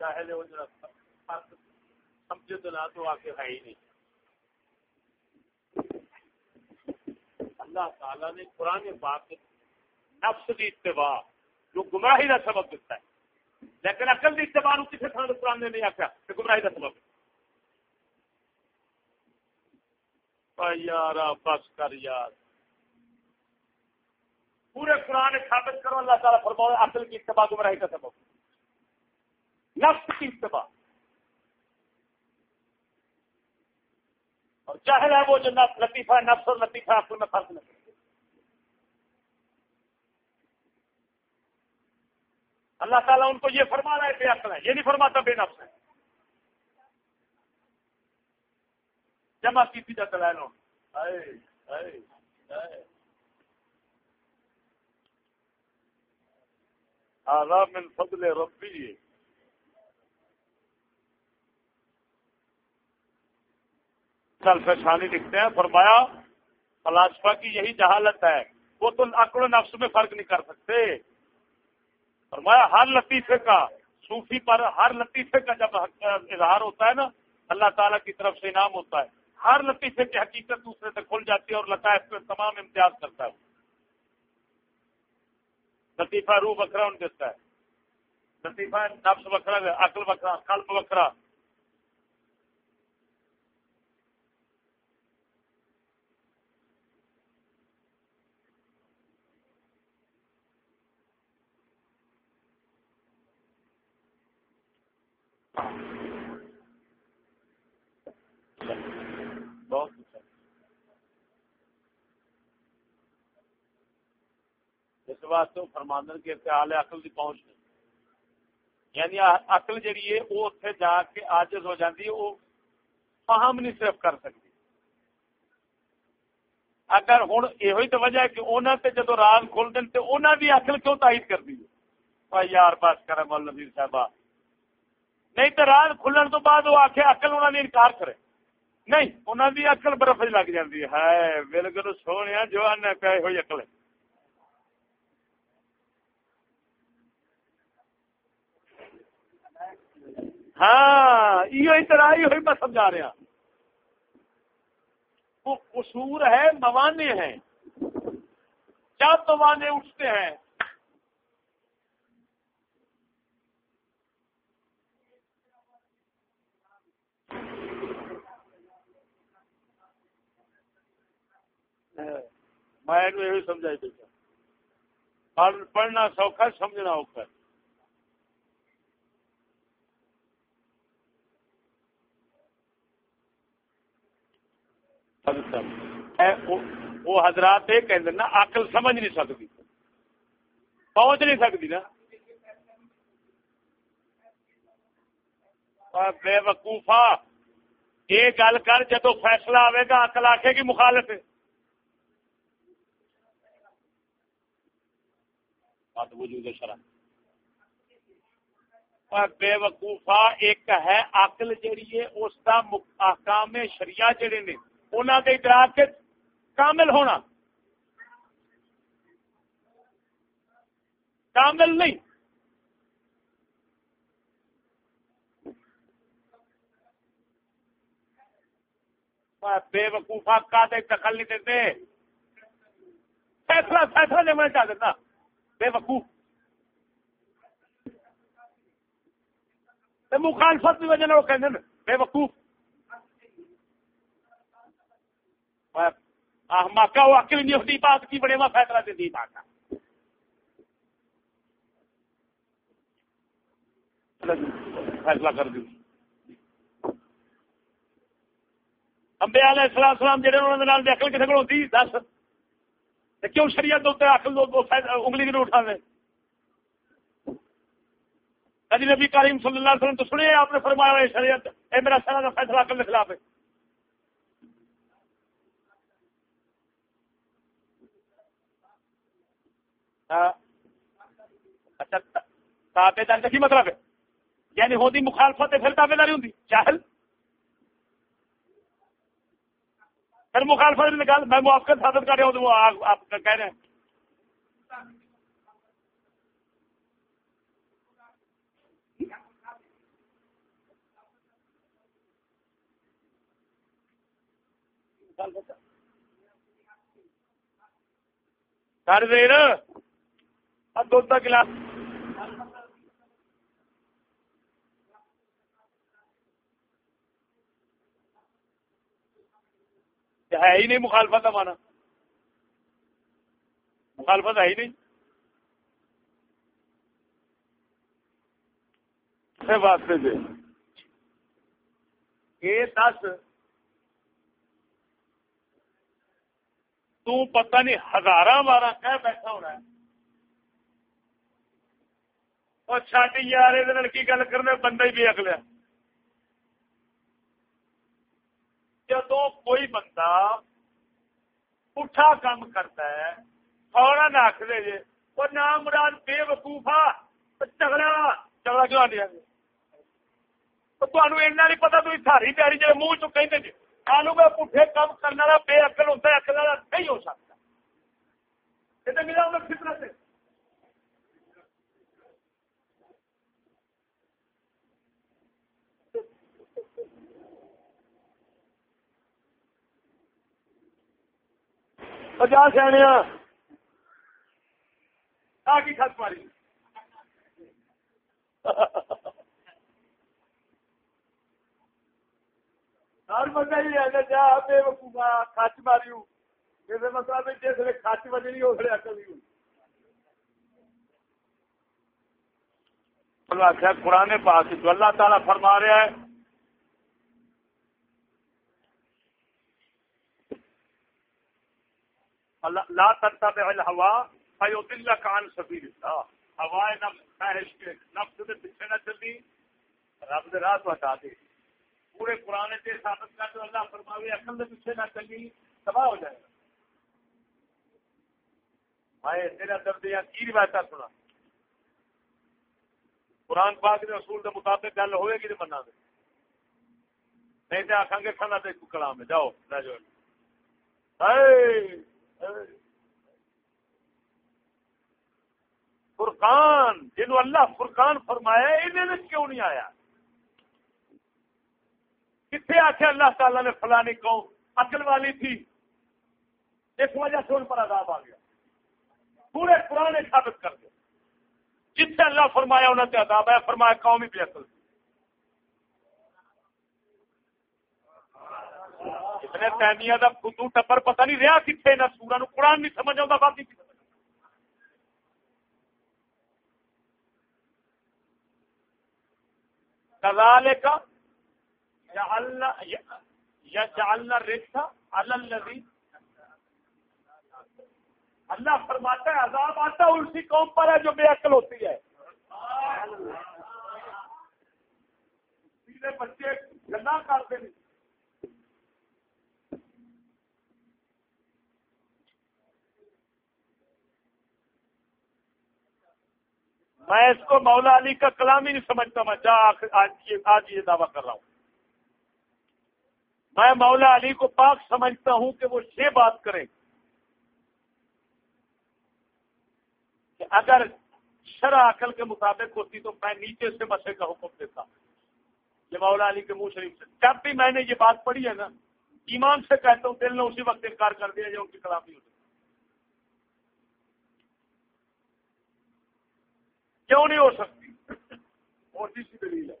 چاہے سمجھے تو نہ تو آ کے ہے ہی نہیں۔ اللہ تعالیٰ نے قرآن بات نفس کی اتباع جو گمراہی کا سبب دیتا ہے، لیکن اکل کی اتباع کسی طرح قرآن نے نہیں آخیا کہ گمراہی کا سبب یار بس کر یار۔ قرآن ثابت کرو، اللہ تعالیٰ فرماؤ عقل کی اتباع گمراہی کا سبب نفس کی اتباع۔ اور چاہے ہے وہ جو لطیفہ نفس اور لطیفہ عقل میں فرق نہیں۔ اللہ تعالیٰ ان کو یہ فرما رہا ہے، بے عقل ہے۔ یہ نہیں فرماتا بے نفس ہے۔ جمع کی تھی جاتا لو من فضل ربی فیشانی لکھتے ہیں، فرمایا، فلاسفہ کی یہی جہالت ہے۔ وہ تو عقل و نفس میں فرق نہیں کر سکتے۔ فرمایا، ہر لطیفے کا، صوفی پر ہر لطیفے کا جب اظہار ہوتا ہے نا، اللہ تعالیٰ کی طرف سے انعام ہوتا ہے۔ ہر لطیفے کی حقیقت دوسرے سے کھل جاتی ہے اور لطائف پہ تمام امتیاز کرتا ہے لطیفہ روح بکرا ان دیتا ہے۔ لطیفہ نفس بکرا عقل بکرا قلب بکرا اس واسطے فرماندن کے ارتحال عقل کی پہنچ نہیں۔ یعنی عقل جہی ہے، وہ اتنے جا کے آجز ہو جاتی ہے، وہ فہم نہیں صرف کر سکتی۔ اگر ہوں یہ تو وجہ ہے کہ انہوں نے جدو راز کھول دیں تو انہوں کی عقل کیوں تائید کر دی یار، بس کرے مول نظیر صاحب نہیں تو راز کھلن تو بعد وہ آخر عقل انہوں نے انکار کرے۔ نہیں انہوں کی اکل برف لگ جاتی ہے۔ بالکل سونے جو پہ ہوئی اکل ہاں یہ طرح ہی ہوئی میں سمجھا رہا وہ قصور ہے، موانے ہیں۔ کیا موانے اٹھتے ہیں، میں سمجھائی بیٹا پڑھنا سوکھا، سمجھنا اوکھا۔ وہ حضرات یہ کہ نا، عقل سمجھ نہیں سکتی۔ پہنچ نہیں سکتی نا۔ بے وقوفا یہ گل کر، جدو فیصلہ آئے گا، عقل آخے گی مخالف۔ ہے وجود شرح بے وقوفا ایک ہے، عقل جیڑی ہے، اس کا احکام شریعہ جڑے نے۔ انہوں کے ادراک کے کامل ہونا۔ کامل نہیں۔ بے وقوفا کا دخل نہیں دیتے۔ فیصلہ فیصلہ نہیں میں چاہ دیتا۔ بے وقوف مخالفت کی وجہ کہتے بے وقوف ماکا وہ اکل نہیں ہوتی بات کی بڑے میں فیصلہ دے دی بات فیصلہ کر دی۔ امبے علیہ السلام، سلام انہوں نے دس۔ کیوں شریعت انگلی اٹھا نبی کریم صلی اللہ علیہ وسلم تو سنے آپ نے فرمایا شریعت، اے میرا سارا کا فیصلہ اکل کے خلاف ہے۔ اچھا تابے داری کا کی مطلب ہے؟ یعنی ہوتی مخالفت ہے، پھر تابے داری ہوں چاہل پھر مخالفت نکال میں موافقت حاصل کر رہا ہوں تو وہ آپ کہہ رہے ہیں۔ کر دے اور ہے ہی نہیں مخالفت کا مخالفت ہے ہی نہیں۔ واسطے جی۔ یہ دس۔ تو پتہ نہیں ہزارہ بارہ کہہ بیٹھا ہو رہا ہے۔ اور چڈ یار یہ کی گل کرنے بندہ ہی بھی اگلیا جدو کوئی بندہ پٹھا کام کرتا ہے فوراً آخ دے جی وہ نام مراد بے وقوفا چگڑا چگڑا کیوں آدھی تمہیں ایسا نہیں پتا تھی ساری پیاری جی منہ چ کہ آلو میں پٹھے کام کرنے والا بے اکل ہوتا ہے اکل والا نہیں ہو سکتا۔ یہ ملا ہوں فطرت سے پچاس سیاح کی ماری ہر بندہ ہی ہے جا بے وقوفا مطلب جس بجنی اس لیے اکل نہیں آخیا قرآن پاک جو اللہ تعالیٰ فرما رہا ہے لا تتبع الهوى فيضلك عن سبيل الله. ہوا نفس خواہش کے نفس کے پیچھے نہ چلتی رب دے راہ تو ہٹا دے. پورے قرآن سے ثابت کر دو اللہ فرماوے، عقل دے پیچھے نہ چلی، تباہ ہو جائے. گا میں تیرا درد یا کی روایت سنا؟ قرآن پاک دے اصول دے مطابق گل ہوئے گی تو منا دے نہیں تو آخان گے، کھانا دے کلام ہے، جاؤ، لے جاؤ. فرقان، جنہوں اللہ فرقان فرمایا انہیں کیوں نہیں آیا؟ کتنے آخر اللہ تعالیٰ نے فلانی قوم؟ عقل والی تھی۔ اس وجہ سے ان پر عذاب آ گیا۔ پورے پرانے ثابت کر دیا۔ جتنے اللہ فرمایا، انہوں نے عذاب ہے فرمایا قوم ہی بھی عقل تھی اتنے تیمیا کا خدو ٹبر پتہ نہیں رہا کتنے نہ سورا نو قرآن نہیں سمجھ آتا الذی اللہ فرماتا ہے عذاب آتا اسی قوم پر ہے جو بے عقل ہوتی ہے بچے گنا کرتے میں اس کو مولا علی کا کلام ہی نہیں سمجھتا، میں جا آج یہ دعویٰ کر رہا ہوں۔ میں مولا علی کو پاک سمجھتا ہوں کہ وہ یہ بات کرے کہ اگر شرح عقل کے مطابق ہوتی تو میں نیچے سے مسے کا حکم دیتا۔ یہ مولا علی کے منہ شریف سے۔ جب بھی میں نے یہ بات پڑھی ہے نا، ایمان سے کہتا ہوں، دل نے اسی وقت انکار کر دیا جو ان کی کلام نہیں ہوتی کیوں نہیں ہو سکتی؟ اور تیسری دلیل ہے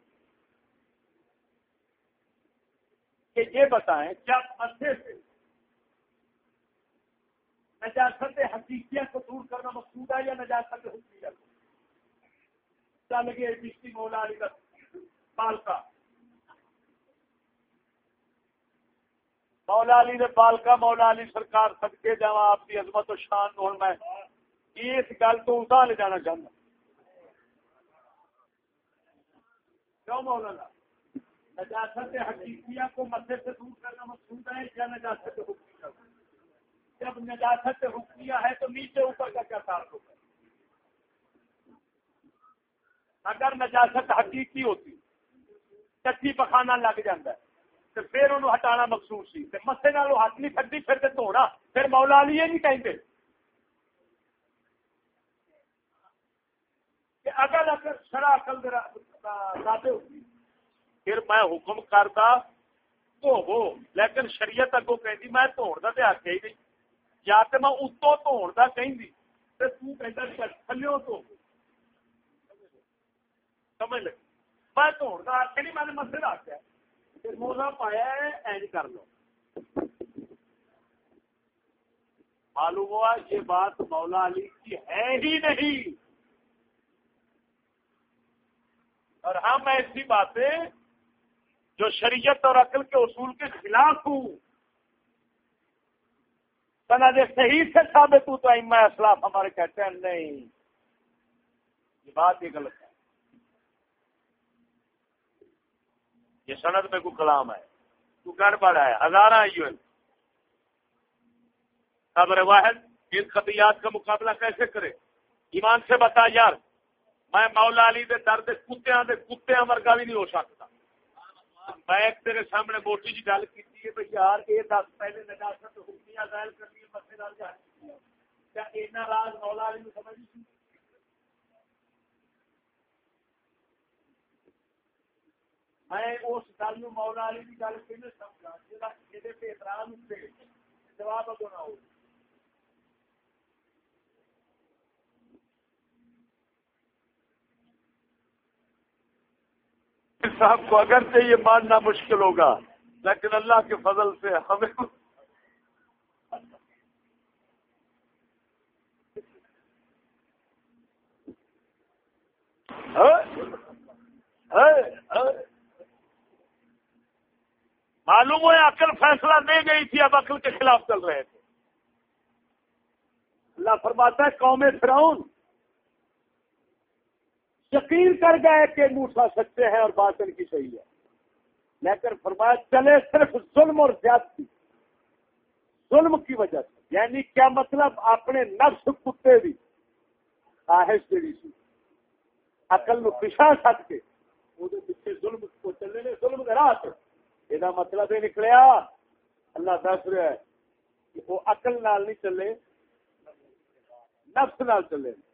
کہ یہ بتائیں کیا اچھے سے نجاست حقیقیت کو دور کرنا مقصود ہے یا نجاست حقیقت چل گئے بجلی مولا علی کا پالکا مولا علی نے پالکا مولا علی سرکار سد کے جا آپ کی عظمت و شان ہوں میں۔ اس گل تو اتنا لے جانا چاہتا کیوں مولانا؟ نجاست حقیقیہ کو مسئلے سے دور کرنا مقصود ہے یا نجاست حقیقیہ جب نجاست حقیقیہ ہے تو نیچے اوپر کا کیا تعلق ہے اگر نجاست حقیقی ہوتی کچی پخانا لگ جاتا ہے، تو پھر انہوں ہٹانا مقصود سی۔ مسے نال ہاتھ نہیں سکتی پھر تو دھونا۔ پھر مولا لی نہیں کہیں کہ اگر اگر شرح اکل ہوتی پھر میں حکم کرتا تو ہو لیکن شریعت اگو کہ میں تو آخیا ہی نہیں۔ یا تو میں اتو دھوڑ کا کہ تو سمجھ میں نہیں، میں نے پھر پایا ہے، اینج کر لو۔ معلوم ہوا، یہ بات مولا علی کی ہے ہی نہیں۔ اور ہاں، ہم ایسی باتیں جو شریعت اور عقل کے اصول کے خلاف ہوں۔ سند صحیح سے ثابت ہوں تو اما اسلاف ہمارے کہتے ہیں، نہیں، یہ بات یہ غلط ہے۔ یہ سند میں کوئی کلام ہے تو گڑبڑ ہے۔ ہزارہ خبر واحد، ان خطیات کا مقابلہ کیسے کرے؟ ایمان سے بتا یار۔ میں مولا علی دے درد کتیا دے کتیا ورگا بھی نہیں ہو سکتا۔ میں تیرے سامنے موٹی جی گل کی یار یہ دس پہلے نجاست حکمیاں ظاہر کرنی ہے مسے نال کیا اینا راز مولا علی سمجھ میں اس گل نو مولا علی کی گل کہ سمجھا جہاں یہ اعتراض جواب اگو نہ ہو صاحب کو اگر سے یہ ماننا مشکل ہوگا، لیکن اللہ کے فضل سے ہمیں معلوم ہوا عقل فیصلہ دے گئی تھی، اب عقل کے خلاف چل رہے تھے۔ اللہ فرماتا ہے، قوم فراؤن یقین کر گئے کہ موسا سچے ہیں اور بات ان کی صحیح ہے۔ لیکن فرمایا، چلے صرف ظلم اور زیادتی۔ ظلم کی وجہ سے۔ یعنی کیا مطلب؟ اپنے نفس کتے بھی خواہش جڑی سی۔ اقل نو پچھا سٹ کے۔ وہ پیچھے ظلم کو چلنے نے، ظلم کرا یہ مطلب یہ نکلیا۔ اللہ دس رہا ہے کہ وہ اقل نال نہیں چلے، نفس نال چلے۔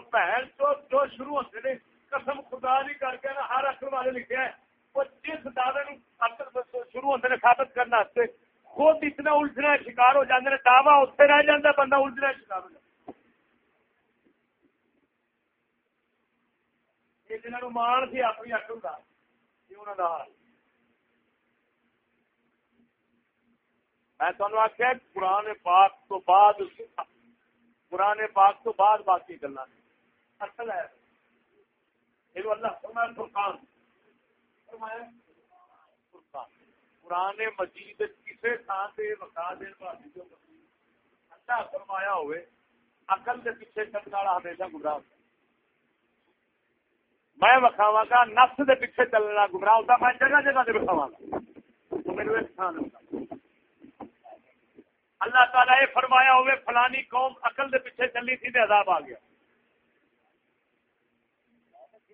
بہن تو جو شروع ہوتے ہیں، قسم خدا نہیں کر کے نا، ہر اکل والے لکھے ہیں، وہ جس دعوے شروع ہوتے ہیں ثابت کرنے خود اتنا الجھنا شکار ہو جاتے ہیں، دعوی اتنے رہ جاتا بندہ الجھنا شکار ہو جاتا جنہوں مان سی اپنی اکل کا انہوں کا حال۔ میں تمہیں آخیا قرآن پاک تو بعد، قرآن پاک تو بعد باقی گلا نے۔ اصل ہے۔ پرانے مجید کسی تھان سے وقا دین اچھا فرمایا ہوئے اقل کے پیچھے چلنے والا ہمیشہ گمراہ ہوتا۔ میں وکھاوا گا، نفس کے پیچھے چلنے والا گمراہ ہوتا، میں جگہ جگہ سے وکھاوا گا۔ میرے ایک تھان اللہ تعالیٰ یہ فرمایا ہوئے، فلانی قوم عقل کے پیچھے چلی تھی تو عذاب آ گیا۔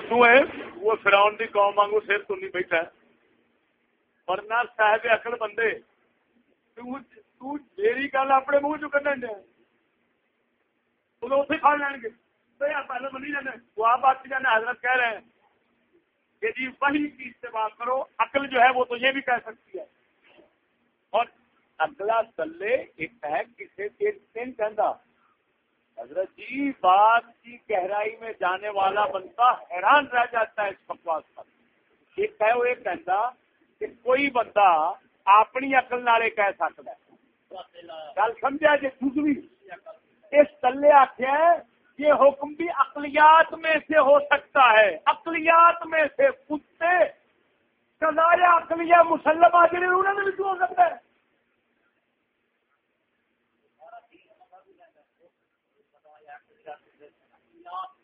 ہے وہ فراؤن کی قوم واگو سر تو نہیں بیٹھا ورنہ صاحب اکل بندے میری گل اپنے منہ چکن دیا اتنے کھا لین گے پہلے منی جانے وہ آپ بات جانے حضرت کہہ رہے ہیں کہ جی وہی کی استعمال کرو عقل جو ہے وہ تو یہ بھی کہہ سکتی ہے اور اگلا تلے ایک ہے کسی دن کہہ حضرت جی بات کی گہرائی میں جانے والا بندہ حیران رہ جاتا ہے اس بکواس پر۔ ایک ہے وہ یہ کہتا کہ کوئی بندہ اپنی اقل نالے کہہ سکتا ہے۔ گل سمجھا جی دوسری اس تلے آخیا یہ حکم بھی اقلیات میں سے ہو سکتا ہے۔ اقلیات میں سے کتے سزایا اقلیہ مسلم آ جڑے انہوں نے بھی ہو سکتا ہے۔ نا